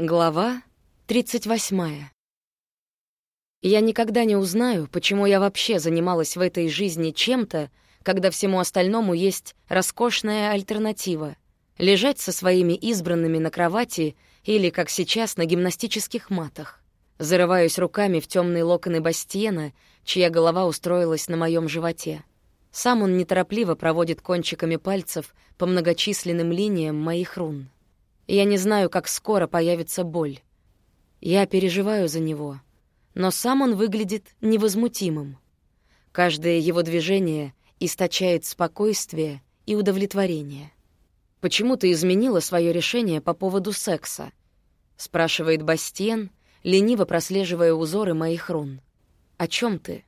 Глава 38. Я никогда не узнаю, почему я вообще занималась в этой жизни чем-то, когда всему остальному есть роскошная альтернатива — лежать со своими избранными на кровати или, как сейчас, на гимнастических матах. Зарываюсь руками в темные локоны Бастиена, чья голова устроилась на моем животе. Сам он неторопливо проводит кончиками пальцев по многочисленным линиям моих рун. Я не знаю, как скоро появится боль. Я переживаю за него, но сам он выглядит невозмутимым. Каждое его движение источает спокойствие и удовлетворение. «Почему ты изменила свое решение по поводу секса?» — спрашивает Бастиен, лениво прослеживая узоры моих рун. «О чем ты?»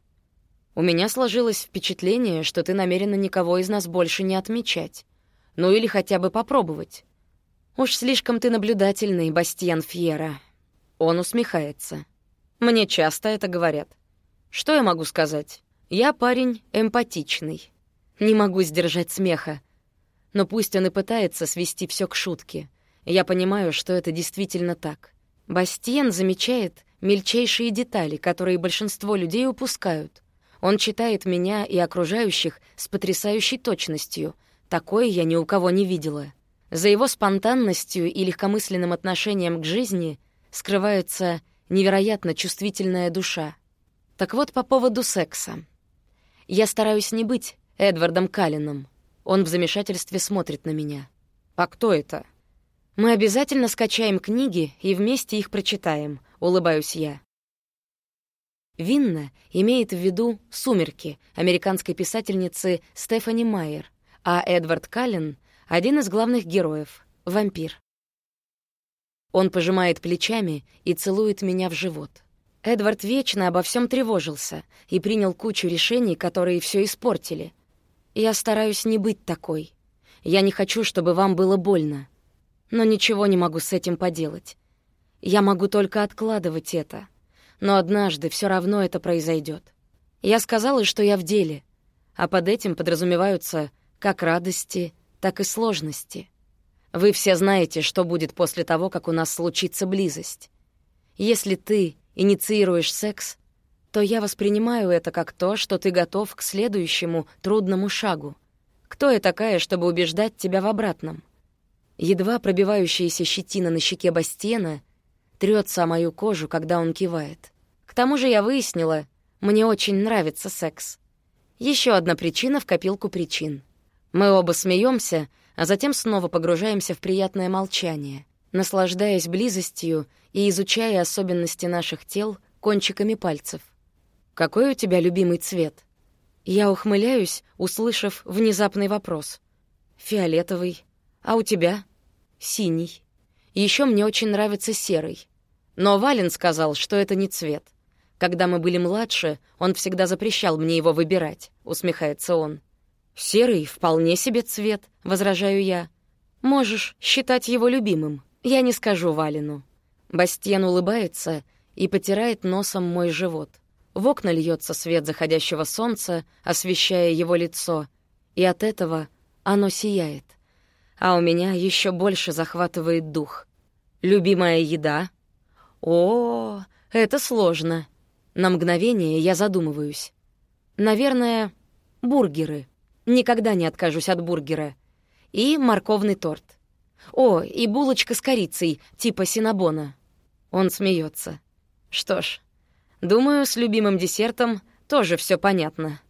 «У меня сложилось впечатление, что ты намерена никого из нас больше не отмечать. Ну или хотя бы попробовать. «Уж слишком ты наблюдательный, Бастиан Фьера». Он усмехается. «Мне часто это говорят. Что я могу сказать? Я парень эмпатичный. Не могу сдержать смеха. Но пусть он и пытается свести все к шутке. Я понимаю, что это действительно так. Бастиен замечает мельчайшие детали, которые большинство людей упускают. Он читает меня и окружающих с потрясающей точностью. Такое я ни у кого не видела. За его спонтанностью и легкомысленным отношением к жизни скрывается невероятно чувствительная душа. Так вот, по поводу секса. Я стараюсь не быть Эдвардом Каллином. Он в замешательстве смотрит на меня. «А кто это?» «Мы обязательно скачаем книги и вместе их прочитаем», — улыбаюсь я. Винна имеет в виду «Сумерки» американской писательницы Стефани Майер, а Эдвард Каллен один из главных героев — вампир. Он пожимает плечами и целует меня в живот. Эдвард вечно обо всем тревожился и принял кучу решений, которые все испортили. Я стараюсь не быть такой. Я не хочу, чтобы вам было больно. Но ничего не могу с этим поделать. Я могу только откладывать это. Но однажды все равно это произойдет. Я сказала, что я в деле, а под этим подразумеваются как радости, так и сложности. Вы все знаете, что будет после того, как у нас случится близость. Если ты инициируешь секс, то я воспринимаю это как то, что ты готов к следующему трудному шагу. Кто я такая, чтобы убеждать тебя в обратном? Едва пробивающаяся щетина на щеке Бастена трется о мою кожу, когда он кивает. К тому же я выяснила, мне очень нравится секс. Еще одна причина в копилку причин — мы оба смеемся, а затем снова погружаемся в приятное молчание, наслаждаясь близостью и изучая особенности наших тел кончиками пальцев. «Какой у тебя любимый цвет?» Я ухмыляюсь, услышав внезапный вопрос. «Фиолетовый. А у тебя?» «Синий. Еще мне очень нравится серый. Но Вален сказал, что это не цвет. Когда мы были младше, он всегда запрещал мне его выбирать», — усмехается он. «Серый — вполне себе цвет», — возражаю я. «Можешь считать его любимым. Я не скажу Валину». Бастиен улыбается и потирает носом мой живот. В окна льется свет заходящего солнца, освещая его лицо, и от этого оно сияет. А у меня еще больше захватывает дух. Любимая еда? О, это сложно. На мгновение я задумываюсь. Наверное, бургеры. Никогда не откажусь от бургера. И морковный торт. О, и булочка с корицей, типа синабона. Он смеется. Что ж, думаю, с любимым десертом тоже все понятно.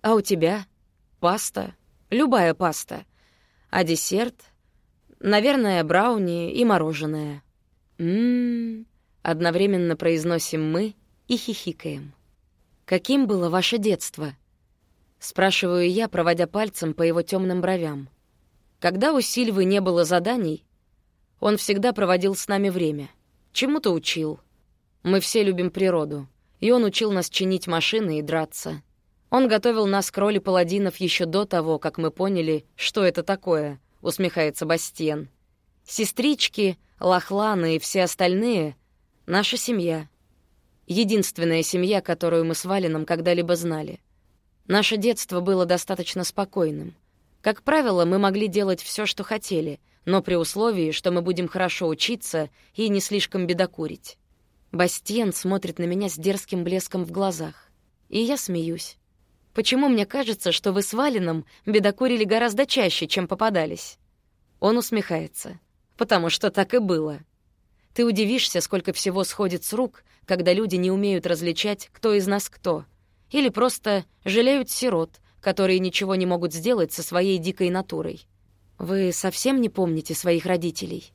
А у тебя? Паста. Любая паста. А десерт? Наверное, брауни и мороженое. Ммм, одновременно произносим мы и хихикаем. Каким было ваше детство? Спрашиваю я, проводя пальцем по его темным бровям. Когда у Сильвы не было заданий, он всегда проводил с нами время. Чему-то учил. Мы все любим природу. И он учил нас чинить машины и драться. Он готовил нас к роли паладинов еще до того, как мы поняли, что это такое, усмехается Бастиен. Сестрички, Лохланы и все остальные — наша семья. Единственная семья, которую мы с Валином когда-либо знали — Наше детство было достаточно спокойным. Как правило, мы могли делать все, что хотели, но при условии, что мы будем хорошо учиться и не слишком бедокурить. Бастиен смотрит на меня с дерзким блеском в глазах. И я смеюсь. Почему мне кажется, что вы с Валином бедокурили гораздо чаще, чем попадались? Он усмехается. Потому что так и было. Ты удивишься, сколько всего сходит с рук, когда люди не умеют различать, кто из нас кто. Или просто жалеют сирот, которые ничего не могут сделать со своей дикой натурой. Вы совсем не помните своих родителей?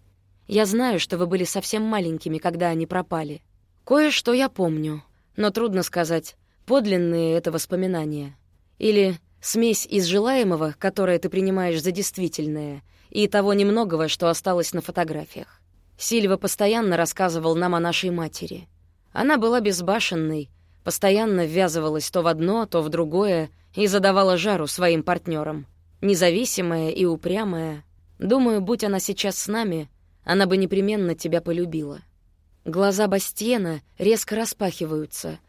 Я знаю, что вы были совсем маленькими, когда они пропали. Кое-что я помню, но трудно сказать, подлинные это воспоминания. Или смесь из желаемого, которое ты принимаешь за действительное, и того немногого, что осталось на фотографиях. Сильва постоянно рассказывал нам о нашей матери. Она была безбашенной, постоянно ввязывалась то в одно, то в другое и задавала жару своим партнерам. Независимая и упрямая. Думаю, будь она сейчас с нами, она бы непременно тебя полюбила. Глаза Бастиена резко распахиваются,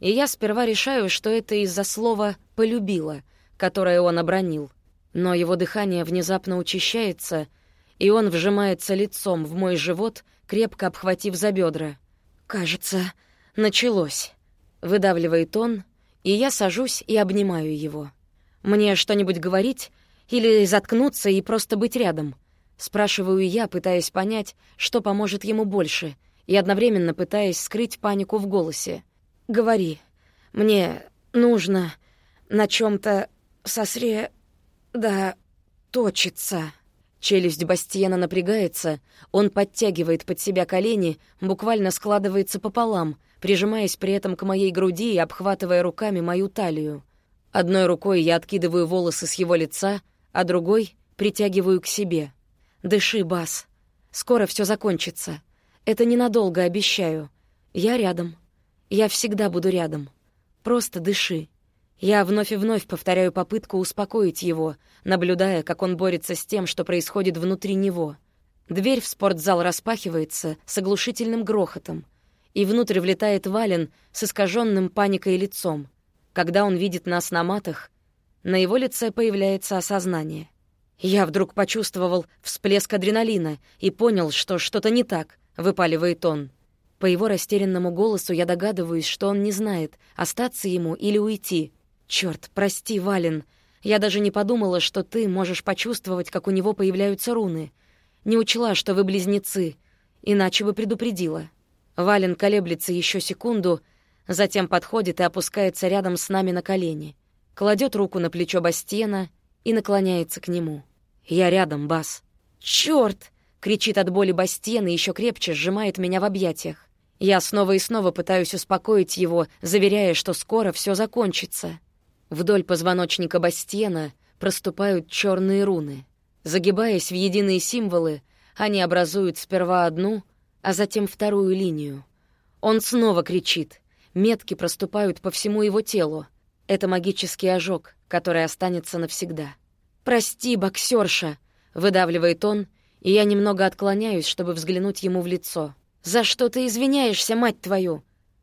и я сперва решаю, что это из-за слова «полюбила», которое он обронил. Но его дыхание внезапно учащается, и он вжимается лицом в мой живот, крепко обхватив за бедра. «Кажется, началось», — выдавливает он, и я сажусь и обнимаю его. «Мне что-нибудь говорить или заткнуться и просто быть рядом?» Спрашиваю я, пытаясь понять, что поможет ему больше, и одновременно пытаясь скрыть панику в голосе. «Говори. Мне нужно на чем то сосре... да... точиться». Челюсть Бастиена напрягается, он подтягивает под себя колени, буквально складывается пополам, прижимаясь при этом к моей груди и обхватывая руками мою талию. Одной рукой я откидываю волосы с его лица, а другой притягиваю к себе. «Дыши, Бас. Скоро все закончится. Это ненадолго, обещаю. Я рядом. Я всегда буду рядом. Просто дыши». Я вновь и вновь повторяю попытку успокоить его, наблюдая, как он борется с тем, что происходит внутри него. Дверь в спортзал распахивается с оглушительным грохотом — и внутрь влетает Вален с искаженным паникой лицом. Когда он видит нас на матах, на его лице появляется осознание. Я вдруг почувствовал всплеск адреналина и понял, что что-то не так, выпаливает он. По его растерянному голосу я догадываюсь, что он не знает, остаться ему или уйти. Черт, прости, Вален. Я даже не подумала, что ты можешь почувствовать, как у него появляются руны. Не учла, что вы близнецы, иначе бы предупредила. Вален колеблется еще секунду, затем подходит и опускается рядом с нами на колени, кладет руку на плечо Бастена и наклоняется к нему. «Я рядом, Бас». «Чёрт!» — кричит от боли Бастен и еще крепче сжимает меня в объятиях. Я снова и снова пытаюсь успокоить его, заверяя, что скоро все закончится. Вдоль позвоночника Бастена проступают черные руны. Загибаясь в единые символы, они образуют сперва одну — а затем вторую линию. Он снова кричит. Метки проступают по всему его телу. Это магический ожог, который останется навсегда. «Прости, боксерша!» — выдавливает он, и я немного отклоняюсь, чтобы взглянуть ему в лицо. «За что ты извиняешься, мать твою?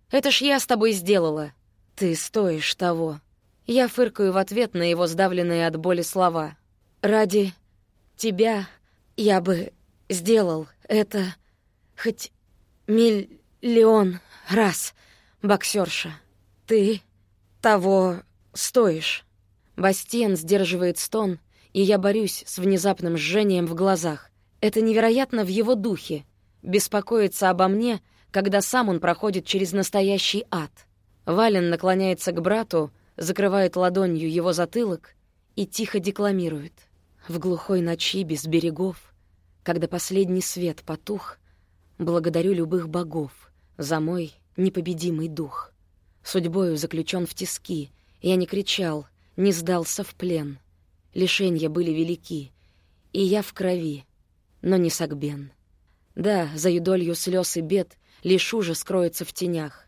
Это ж я с тобой сделала!» «Ты стоишь того!» Я фыркаю в ответ на его сдавленные от боли слова. «Ради тебя я бы сделал это...» Хоть миллион раз, боксерша. Ты того стоишь. Бастиен сдерживает стон, и я борюсь с внезапным жжением в глазах. Это невероятно в его духе. Беспокоиться обо мне, когда сам он проходит через настоящий ад. Вален наклоняется к брату, закрывает ладонью его затылок и тихо декламирует. В глухой ночи без берегов, когда последний свет потух, Благодарю любых богов за мой непобедимый дух. Судьбою заключен в тиски, я не кричал, не сдался в плен. Лишения были велики, и я в крови, но не согбен. Да, за юдолью слез и бед лишь ужас скроется в тенях.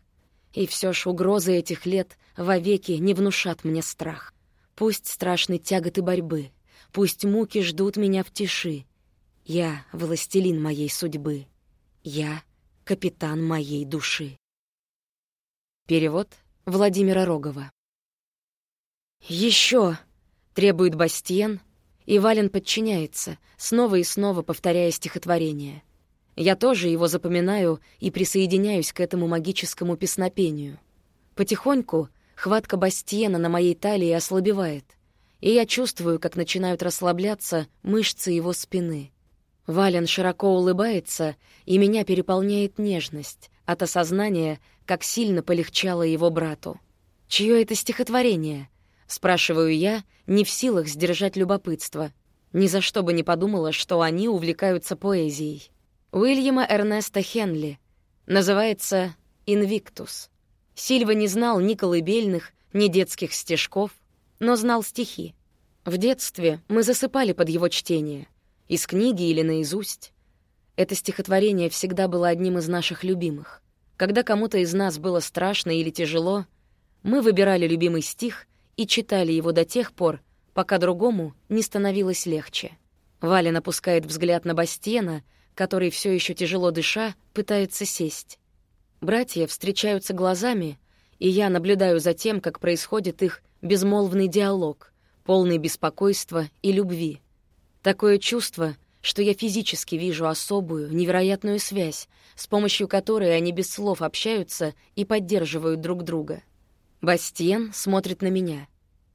И все ж угрозы этих лет вовеки не внушат мне страх. Пусть страшны тяготы борьбы, пусть муки ждут меня в тиши. Я — властелин моей судьбы. Я — капитан моей души. Перевод Владимира Рогова. Еще требует Бастиен, И Вален подчиняется, снова и снова повторяя стихотворение. Я тоже его запоминаю и присоединяюсь к этому магическому песнопению. Потихоньку хватка Бастиена на моей талии ослабевает, и я чувствую, как начинают расслабляться мышцы его спины. Вален широко улыбается, и меня переполняет нежность от осознания, как сильно полегчало его брату. «Чье это стихотворение?» — спрашиваю я, не в силах сдержать любопытство. Ни за что бы не подумала, что они увлекаются поэзией. Уильяма Эрнеста Хенли. Называется «Инвиктус». Сильва не знал ни колыбельных, ни детских стишков, но знал стихи. В детстве мы засыпали под его чтение, из книги или наизусть. Это стихотворение всегда было одним из наших любимых. Когда кому-то из нас было страшно или тяжело, мы выбирали любимый стих и читали его до тех пор, пока другому не становилось легче. Валя напускает взгляд на Бастена, который все еще тяжело дыша пытается сесть. Братья встречаются глазами, и я наблюдаю за тем, как происходит их безмолвный диалог, полный беспокойства и любви. Такое чувство, что я физически вижу особую, невероятную связь, с помощью которой они без слов общаются и поддерживают друг друга. Бастиен смотрит на меня.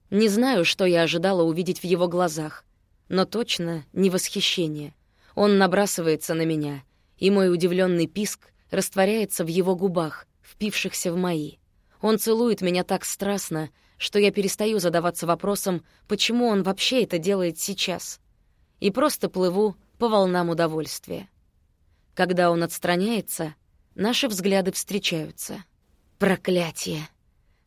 Не знаю, что я ожидала увидеть в его глазах, но точно не восхищение. Он набрасывается на меня, и мой удивленный писк растворяется в его губах, впившихся в мои. Он целует меня так страстно, что я перестаю задаваться вопросом, почему он вообще это делает сейчас, и просто плыву по волнам удовольствия. Когда он отстраняется, наши взгляды встречаются. Проклятие!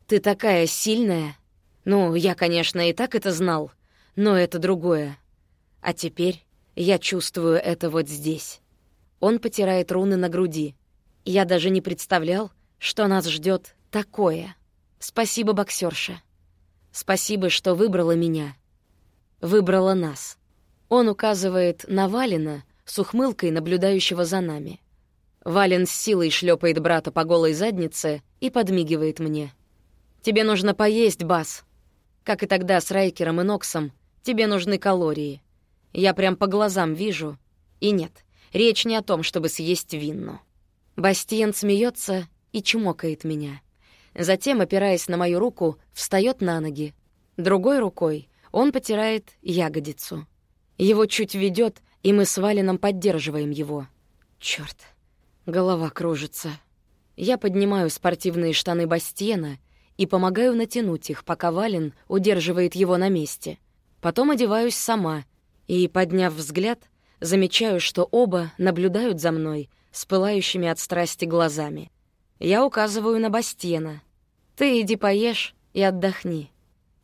Ты такая сильная! Ну, я, конечно, и так это знал, но это другое. А теперь я чувствую это вот здесь. Он потирает руны на груди. Я даже не представлял, что нас ждет такое. Спасибо, боксерша. Спасибо, что выбрала меня. Выбрала нас. Он указывает на Валина с ухмылкой, наблюдающего за нами. Вален с силой шлепает брата по голой заднице и подмигивает мне. «Тебе нужно поесть, Бас. Как и тогда с Райкером и Ноксом, тебе нужны калории. Я прям по глазам вижу. И нет, речь не о том, чтобы съесть винну». Бастиен смеется и чмокает меня. Затем, опираясь на мою руку, встает на ноги. Другой рукой он потирает ягодицу. Его чуть ведет, и мы с Валином поддерживаем его. Черт, голова кружится. Я поднимаю спортивные штаны Бастиена и помогаю натянуть их, пока Валин удерживает его на месте. Потом одеваюсь сама и, подняв взгляд, замечаю, что оба наблюдают за мной с пылающими от страсти глазами. Я указываю на Бастиена. «Ты иди поешь и отдохни.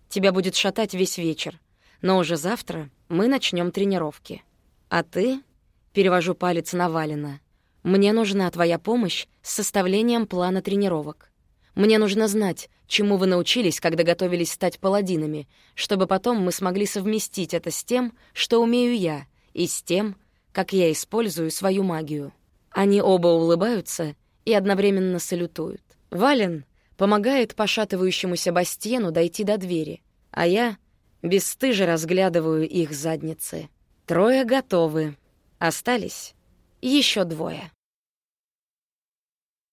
Тебя будет шатать весь вечер, но уже завтра мы начнем тренировки. А ты, перевожу палец на Валина, мне нужна твоя помощь с составлением плана тренировок. Мне нужно знать, чему вы научились, когда готовились стать паладинами, чтобы потом мы смогли совместить это с тем, что умею я, и с тем, как я использую свою магию. Они оба улыбаются и одновременно салютуют. Вален помогает пошатывающемуся Бастиену дойти до двери, а я Бесстыже разглядываю их задницы. Трое готовы. Остались еще двое.